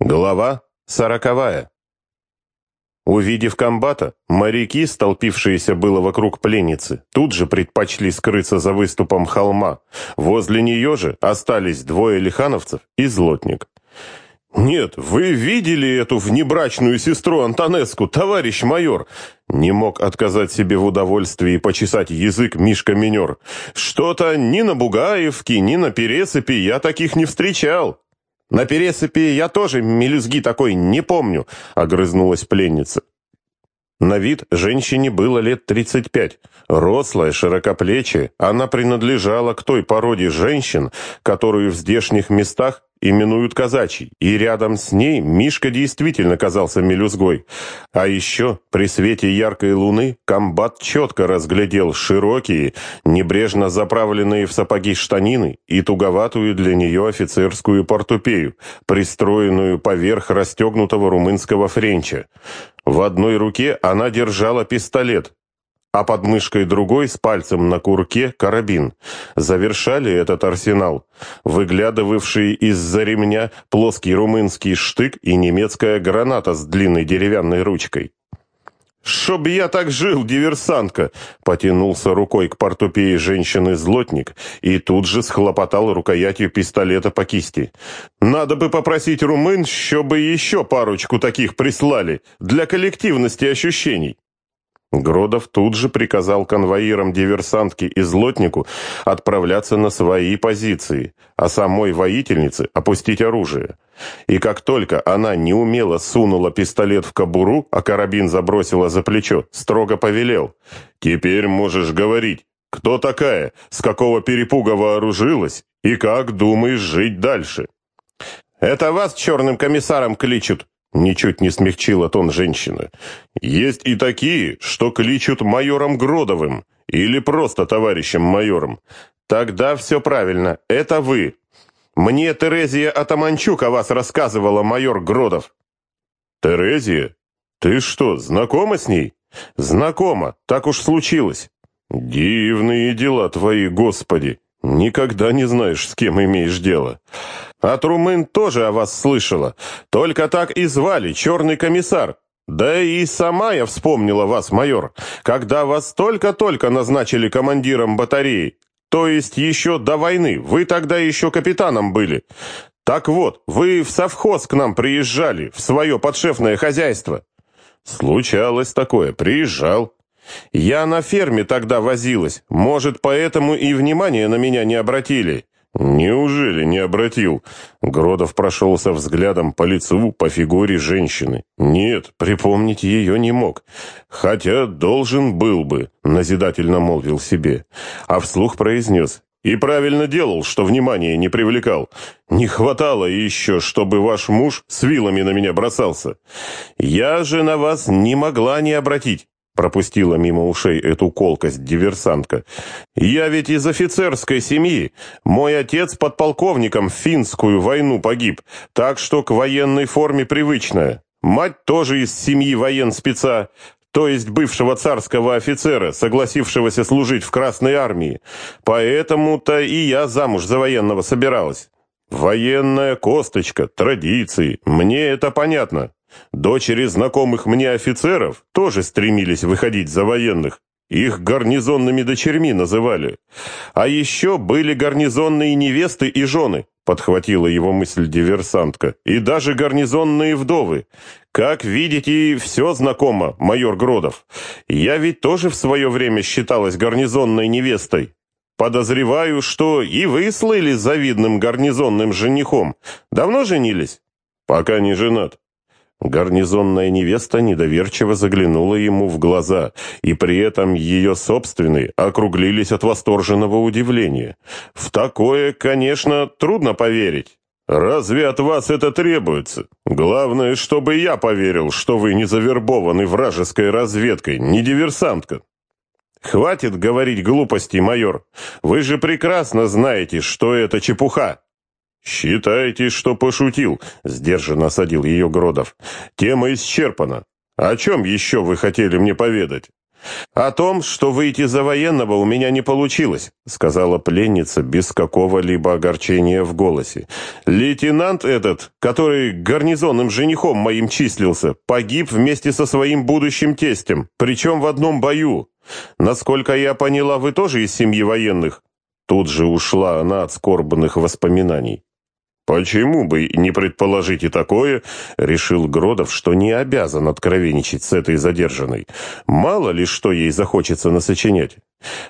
Глава сороковая. Увидев комбата, моряки, столпившиеся было вокруг пленницы, тут же предпочли скрыться за выступом холма. Возле нее же остались двое лихановцев и злотник. «Нет, вы видели эту внебрачную сестру Антонеску, товарищ майор?» Не мог отказать себе в удовольствии почесать язык Мишка Минер. «Что-то ни на Бугаевке, ни на Пересыпе я таких не встречал». «На пересыпи я тоже мелюзги такой не помню», — огрызнулась пленница. На вид женщине было лет 35. Рослая, широкоплечая, она принадлежала к той породе женщин, которую в здешних местах именуют казачий, и рядом с ней Мишка действительно казался мелюзгой. А еще при свете яркой луны комбат четко разглядел широкие, небрежно заправленные в сапоги штанины и туговатую для нее офицерскую портупею, пристроенную поверх расстегнутого румынского френча. В одной руке она держала пистолет, а под мышкой другой с пальцем на курке карабин. Завершали этот арсенал, выглядывавший из-за ремня плоский румынский штык и немецкая граната с длинной деревянной ручкой. «Чтоб я так жил, диверсантка!» Потянулся рукой к портупее женщины-злотник и тут же схлопотал рукоятью пистолета по кисти. «Надо бы попросить румын, чтобы еще парочку таких прислали, для коллективности ощущений». Гродов тут же приказал конвоирам диверсантки и злотнику отправляться на свои позиции, а самой воительнице опустить оружие. И как только она неумело сунула пистолет в кобуру, а карабин забросила за плечо, строго повелел. «Теперь можешь говорить, кто такая, с какого перепуга вооружилась и как думаешь жить дальше?» «Это вас черным комиссаром кличут», Ничуть не смягчила тон женщины. «Есть и такие, что кличут майором Гродовым или просто товарищем майором. Тогда все правильно, это вы. Мне Терезия Атаманчук о вас рассказывала, майор Гродов». «Терезия? Ты что, знакома с ней?» «Знакома, так уж случилось». «Дивные дела твои, Господи! Никогда не знаешь, с кем имеешь дело. От румын тоже о вас слышала. Только так и звали, черный комиссар. Да и сама я вспомнила вас, майор, когда вас только-только назначили командиром батареи. То есть еще до войны, вы тогда еще капитаном были. Так вот, вы в совхоз к нам приезжали, в свое подшефное хозяйство. Случалось такое, приезжал. Я на ферме тогда возилась, может, поэтому и внимания на меня не обратили. «Неужели не обратил?» Гродов прошелся взглядом по лицу, по фигуре женщины. «Нет, припомнить ее не мог. Хотя должен был бы», — назидательно молвил себе. А вслух произнес. «И правильно делал, что внимание не привлекал. Не хватало еще, чтобы ваш муж с вилами на меня бросался. Я же на вас не могла не обратить. Пропустила мимо ушей эту колкость диверсантка. «Я ведь из офицерской семьи. Мой отец подполковником в финскую войну погиб, так что к военной форме привычная. Мать тоже из семьи военспеца, то есть бывшего царского офицера, согласившегося служить в Красной армии. Поэтому-то и я замуж за военного собиралась. Военная косточка, традиции, мне это понятно». Дочери знакомых мне офицеров тоже стремились выходить за военных. Их гарнизонными дочерьми называли. А еще были гарнизонные невесты и жены, подхватила его мысль диверсантка, и даже гарнизонные вдовы. Как видите, все знакомо, майор Гродов. Я ведь тоже в свое время считалась гарнизонной невестой. Подозреваю, что и вы слыли завидным гарнизонным женихом. Давно женились? Пока не женат. Гарнизонная невеста недоверчиво заглянула ему в глаза, и при этом ее собственные округлились от восторженного удивления. В такое, конечно, трудно поверить. «Разве от вас это требуется? Главное, чтобы я поверил, что вы не завербованы вражеской разведкой, не диверсантка». «Хватит говорить глупости, майор. Вы же прекрасно знаете, что это чепуха». «Считайте, что пошутил», — сдержанно осадил ее Гродов. «Тема исчерпана. О чем еще вы хотели мне поведать? «О том, что выйти за военного у меня не получилось», сказала пленница без какого-либо огорчения в голосе. «Лейтенант этот, который гарнизонным женихом моим числился, погиб вместе со своим будущим тестем, причем в одном бою. Насколько я поняла, вы тоже из семьи военных?» Тут же ушла она от скорбных воспоминаний. «Почему бы не предположить и такое?» — решил Гродов, что не обязан откровенничать с этой задержанной. «Мало ли, что ей захочется насочинять».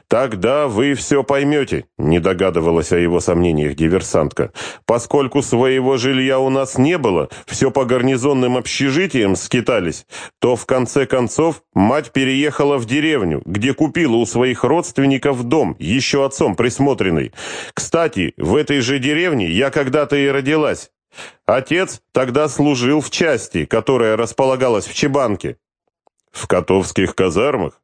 «Тогда вы все поймете», — не догадывалась о его сомнениях диверсантка. «Поскольку своего жилья у нас не было, все по гарнизонным общежитиям скитались, то в конце концов мать переехала в деревню, где купила у своих родственников дом, еще отцом присмотренный. Кстати, в этой же деревне я когда-то и родилась. Отец тогда служил в части, которая располагалась в Чебанке». «В Котовских казармах?»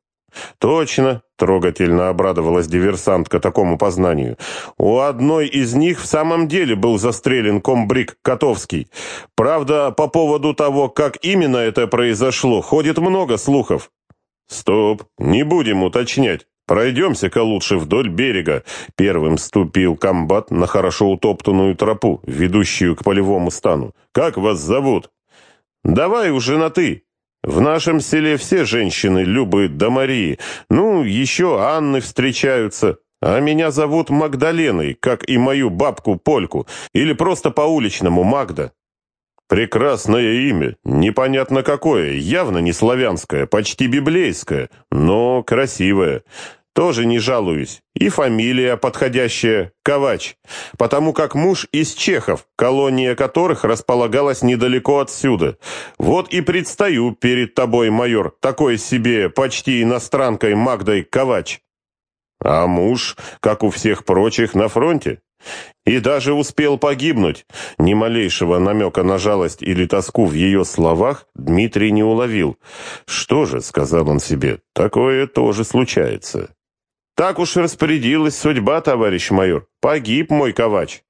«Точно!» — трогательно обрадовалась диверсантка такому познанию. «У одной из них в самом деле был застрелен комбриг Котовский. Правда, по поводу того, как именно это произошло, ходит много слухов». «Стоп, не будем уточнять. Пройдемся-ка лучше вдоль берега». Первым ступил комбат на хорошо утоптанную тропу, ведущую к полевому стану. «Как вас зовут?» «Давай уже на «ты». В нашем селе все женщины Любы да Марии. Ну, еще Анны встречаются. А меня зовут Магдаленой, как и мою бабку Польку. Или просто по-уличному Магда. Прекрасное имя, непонятно какое, явно не славянское, почти библейское, но красивое. Тоже не жалуюсь. И фамилия подходящая – Ковач, потому как муж из чехов, колония которых располагалась недалеко отсюда. Вот и предстаю перед тобой, майор, такой себе почти иностранкой Магдой Ковач. А муж, как у всех прочих, на фронте. И даже успел погибнуть. Ни малейшего намека на жалость или тоску в ее словах Дмитрий не уловил. «Что же», — сказал он себе, — «такое тоже случается». Так уж распорядилась судьба, товарищ майор. Погиб мой ковач.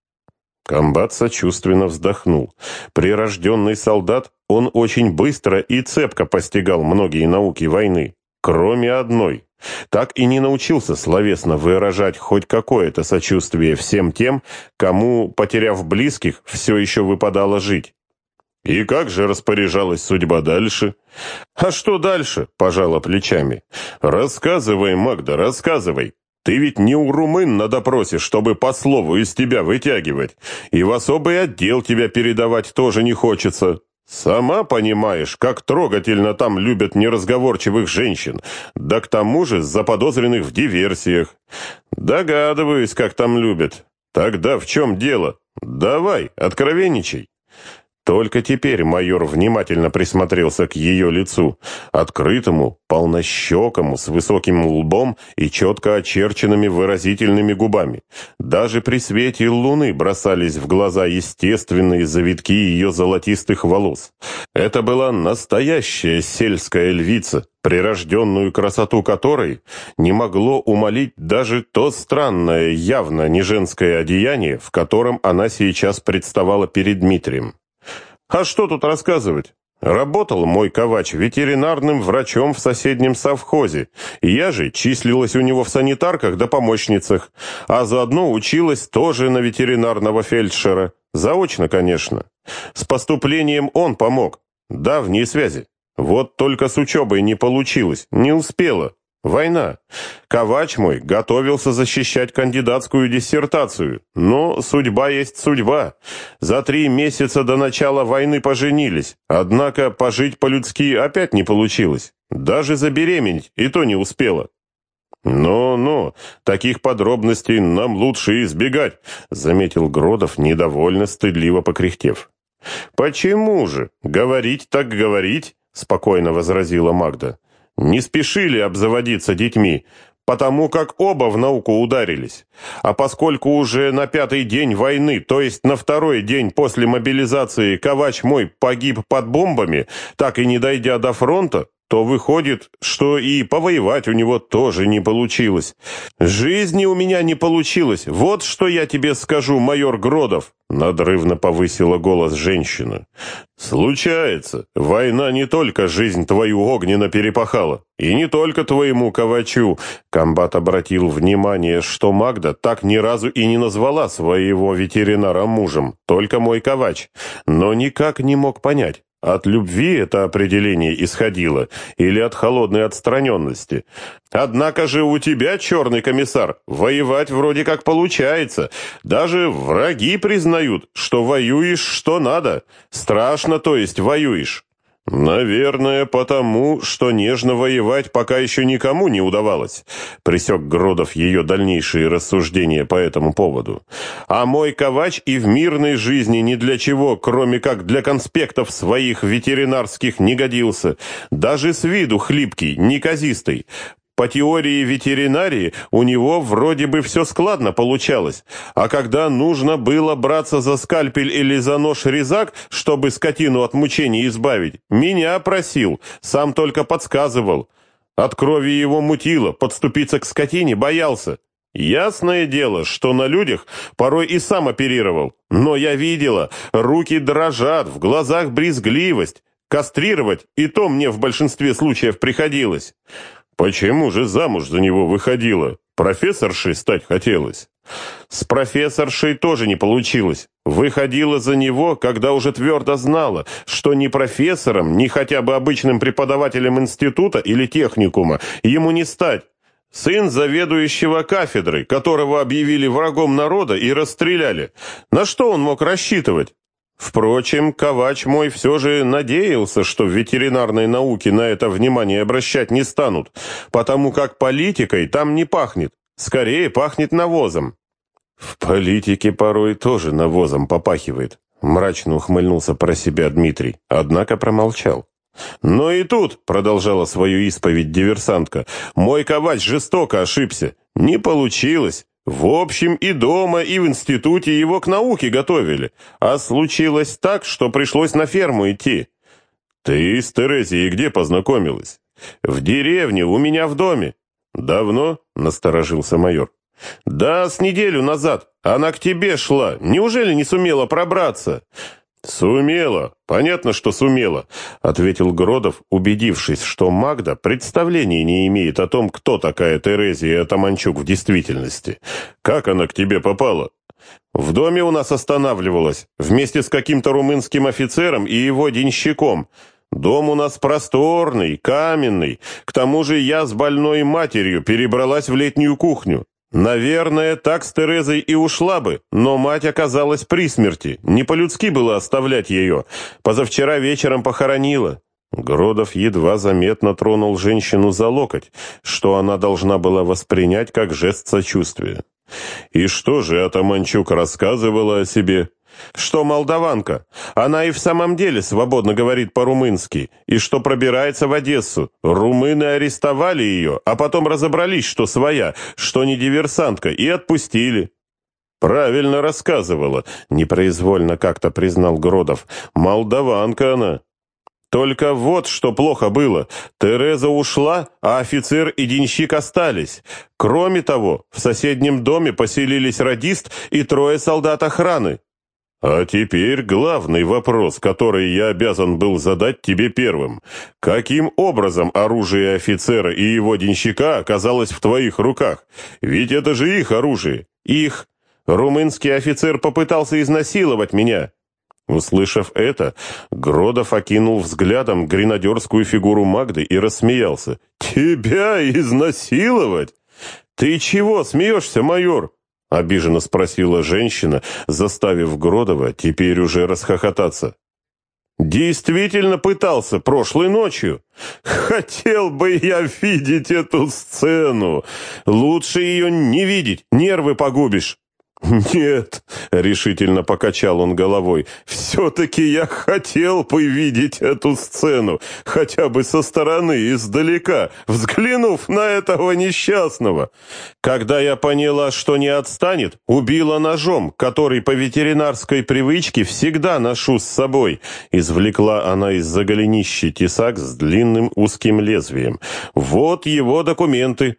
Комбат сочувственно вздохнул. Прирожденный солдат, он очень быстро и цепко постигал многие науки войны, кроме одной. Так и не научился словесно выражать хоть какое-то сочувствие всем тем, кому, потеряв близких, все еще выпадало жить. И как же распоряжалась судьба дальше? А что дальше? Пожала плечами. Рассказывай, Магда, рассказывай. Ты ведь не у румын на допросе, чтобы по слову из тебя вытягивать. И в особый отдел тебя передавать тоже не хочется. Сама понимаешь, как трогательно там любят неразговорчивых женщин, да к тому же заподозренных в диверсиях. Догадываюсь, как там любят. Тогда в чем дело? Давай, откровенничай. Только теперь майор внимательно присмотрелся к ее лицу, открытому, полнощекому, с высоким лбом и четко очерченными выразительными губами. Даже при свете луны бросались в глаза естественные завитки ее золотистых волос. Это была настоящая сельская львица, прирожденную красоту которой не могло умолить даже то странное, явно не женское одеяние, в котором она сейчас представала перед Дмитрием. А что тут рассказывать? Работал мой ковач ветеринарным врачом в соседнем совхозе. Я же числилась у него в санитарках да помощницах, а заодно училась тоже на ветеринарного фельдшера. Заочно, конечно. С поступлением он помог. Давние связи. Вот только с учебой не получилось, не успела. Война. Ковач мой готовился защищать кандидатскую диссертацию. Но судьба есть судьба. За три месяца до начала войны поженились. Однако пожить по-людски опять не получилось. Даже забеременеть и то не успела. «Ну-ну, таких подробностей нам лучше избегать», — заметил Гродов, недовольно, стыдливо покряхтев. «Почему же? Говорить так говорить», — спокойно возразила Магда не спешили обзаводиться детьми, потому как оба в науку ударились. А поскольку уже на пятый день войны, то есть на второй день после мобилизации, Ковач мой погиб под бомбами, так и не дойдя до фронта, то выходит, что и повоевать у него тоже не получилось. Жизни у меня не получилось. Вот что я тебе скажу, майор Гродов. Надрывно повысила голос женщина. «Случается. Война не только жизнь твою огненно перепахала, и не только твоему ковачу». Комбат обратил внимание, что Магда так ни разу и не назвала своего ветеринара мужем, только мой ковач, но никак не мог понять, от любви это определение исходило или от холодной отстраненности? Однако же у тебя, черный комиссар, воевать вроде как получается. Даже враги признают, что воюешь что надо. Страшно, то есть, воюешь. «Наверное, потому, что нежно воевать пока еще никому не удавалось», — присек Гродов ее дальнейшие рассуждения по этому поводу. «А мой ковач и в мирной жизни ни для чего, кроме как для конспектов своих ветеринарских, не годился. Даже с виду хлипкий, неказистый. По теории ветеринарии у него вроде бы все складно получалось, а когда нужно было браться за скальпель или за нож-резак, чтобы скотину от мучений избавить, меня просил, сам только подсказывал. От крови его мутило, подступиться к скотине боялся. Ясное дело, что на людях порой и сам оперировал, но я видела, руки дрожат, в глазах брезгливость. Кастрировать и то мне в большинстве случаев приходилось. Почему же замуж за него выходила? Профессоршей стать хотелось. С профессоршей тоже не получилось. Выходила за него, когда уже твердо знала, что ни профессором, ни хотя бы обычным преподавателем института или техникума ему не стать. Сын заведующего кафедрой, которого объявили врагом народа и расстреляли. На что он мог рассчитывать? Впрочем, Ковач мой все же надеялся, что в ветеринарной науке на это внимание обращать не станут, потому как политикой там не пахнет, скорее пахнет навозом. В политике порой тоже навозом попахивает, мрачно ухмыльнулся про себя Дмитрий, однако промолчал. «Но и тут», — продолжала свою исповедь диверсантка, — «мой ковач жестоко ошибся. Не получилось. В общем, и дома, и в институте его к науке готовили. А случилось так, что пришлось на ферму идти. Ты с Терезией где познакомилась? В деревне, у меня в доме. Давно? Насторожился майор. Да, с неделю назад. Она к тебе шла. Неужели не сумела пробраться? «Сумела. Понятно, что сумела», — ответил Гродов, убедившись, что Магда представления не имеет о том, кто такая Терезия Атаманчук в действительности. «Как она к тебе попала?» «В доме у нас останавливалась, вместе с каким-то румынским офицером и его денщиком. Дом у нас просторный, каменный. К тому же я с больной матерью перебралась в летнюю кухню. Наверное, так с Терезой и ушла бы, но мать оказалась при смерти. Не по-людски было оставлять ее. Позавчера вечером похоронила. Гродов едва заметно тронул женщину за локоть, что она должна была воспринять как жест сочувствия. И что же Атаманчук рассказывала о себе? Что молдаванка. Она и в самом деле свободно говорит по-румынски, и что пробирается в Одессу. Румыны арестовали ее, а потом разобрались, что своя, что не диверсантка, и отпустили. Правильно рассказывала, непроизвольно как-то признал Гродов. Молдаванка она. Только вот что плохо было. Тереза ушла, а офицер и денщик остались. Кроме того, в соседнем доме поселились радист и трое солдат охраны. А теперь главный вопрос, который я обязан был задать тебе первым. Каким образом оружие офицера и его денщика оказалось в твоих руках? Ведь это же их оружие. Их. Румынский офицер попытался изнасиловать меня. Услышав это, Гродов окинул взглядом гренадерскую фигуру Магды и рассмеялся. «Тебя изнасиловать? Ты чего смеешься, майор? Обиженно спросила женщина, заставив Гродова теперь уже расхохотаться. Действительно пытался прошлой ночью. Хотел бы я видеть эту сцену. Лучше ее не видеть, нервы погубишь. «Нет», — решительно покачал он головой, — «все-таки я хотел бы видеть эту сцену, хотя бы со стороны, издалека, взглянув на этого несчастного. Когда я поняла, что не отстанет, убила ножом, который по ветеринарской привычке всегда ношу с собой». Извлекла она из-за голенища тесак с длинным узким лезвием. «Вот его документы».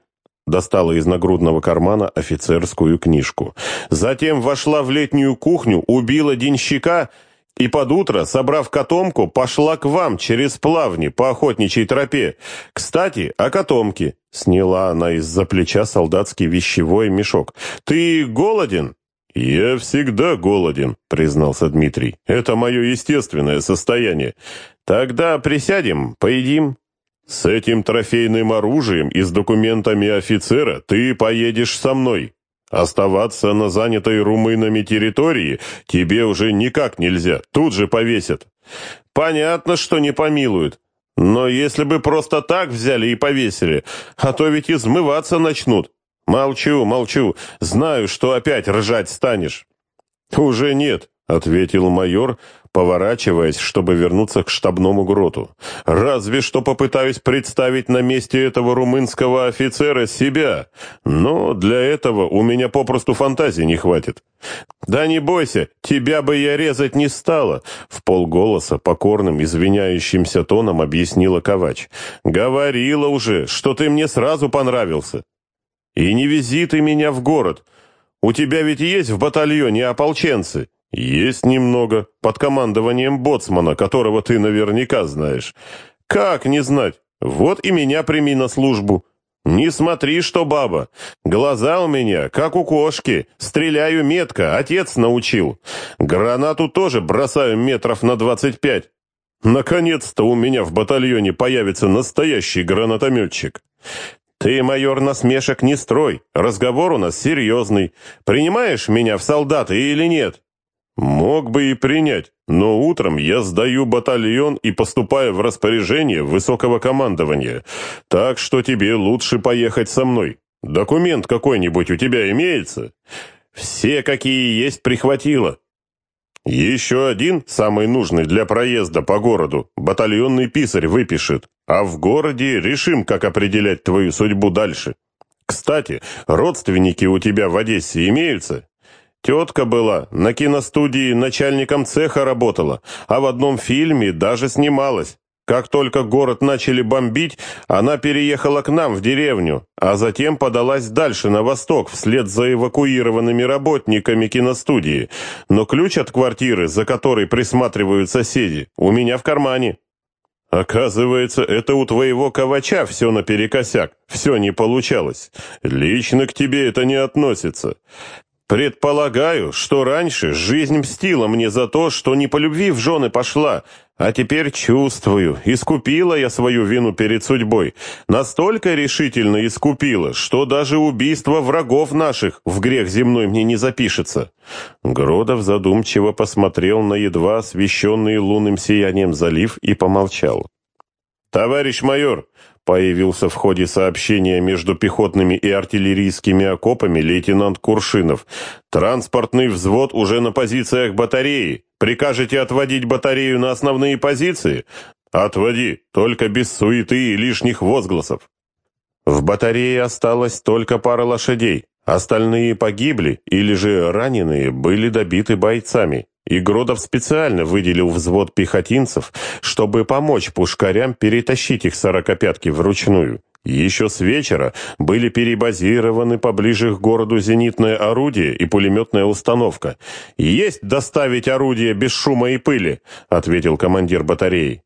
Достала из нагрудного кармана офицерскую книжку. Затем вошла в летнюю кухню, убила денщика и под утро, собрав котомку, пошла к вам через плавни по охотничьей тропе. Кстати, о котомке. Сняла она из-за плеча солдатский вещевой мешок. «Ты голоден?» «Я всегда голоден», — признался Дмитрий. «Это мое естественное состояние. Тогда присядем, поедим». «С этим трофейным оружием и с документами офицера ты поедешь со мной. Оставаться на занятой румынами территории тебе уже никак нельзя, тут же повесят». «Понятно, что не помилуют. Но если бы просто так взяли и повесили, а то ведь измываться начнут. Молчу, молчу, знаю, что опять ржать станешь». «Уже нет», — ответил майор, поворачиваясь, чтобы вернуться к штабному гроту. «Разве что попытаюсь представить на месте этого румынского офицера себя, но для этого у меня попросту фантазии не хватит». «Да не бойся, тебя бы я резать не стала», — в полголоса покорным, извиняющимся тоном объяснила Ковач. «Говорила уже, что ты мне сразу понравился. И не вези ты меня в город. У тебя ведь есть в батальоне ополченцы?» «Есть немного, под командованием боцмана, которого ты наверняка знаешь». «Как не знать? Вот и меня прими на службу». «Не смотри, что баба. Глаза у меня, как у кошки. Стреляю метко, отец научил. Гранату тоже бросаю метров на двадцать пять. Наконец-то у меня в батальоне появится настоящий гранатометчик». «Ты, майор, насмешек не строй. Разговор у нас серьезный. Принимаешь меня в солдаты или нет?» Мог бы и принять, но утром я сдаю батальон и поступаю в распоряжение высокого командования. Так что тебе лучше поехать со мной. Документ какой-нибудь у тебя имеется? Все, какие есть, прихватило. Еще один, самый нужный для проезда по городу, батальонный писарь выпишет. А в городе решим, как определять твою судьбу дальше. Кстати, родственники у тебя в Одессе имеются? Тетка была, на киностудии начальником цеха работала, а в одном фильме даже снималась. Как только город начали бомбить, она переехала к нам в деревню, а затем подалась дальше на восток вслед за эвакуированными работниками киностудии. Но ключ от квартиры, за которой присматривают соседи, у меня в кармане. Оказывается, это у твоего ковача все наперекосяк, все не получалось. Лично к тебе это не относится. Предполагаю, что раньше жизнь мстила мне за то, что не по любви в жены пошла, а теперь чувствую, искупила я свою вину перед судьбой. Настолько решительно искупила, что даже убийство врагов наших в грех земной мне не запишется. Гродов задумчиво посмотрел на едва освещенный лунным сиянием залив и помолчал. «Товарищ майор, Появился в ходе сообщения между пехотными и артиллерийскими окопами лейтенант Куршинов. «Транспортный взвод уже на позициях батареи. Прикажете отводить батарею на основные позиции?» «Отводи, только без суеты и лишних возгласов». В батарее осталось только пара лошадей. Остальные погибли или же раненые были добиты бойцами. И Гродов специально выделил взвод пехотинцев, чтобы помочь пушкарям перетащить их сорокопятки вручную. Еще с вечера были перебазированы поближе к городу зенитное орудие и пулеметная установка. «Есть доставить орудие без шума и пыли», — ответил командир батареи.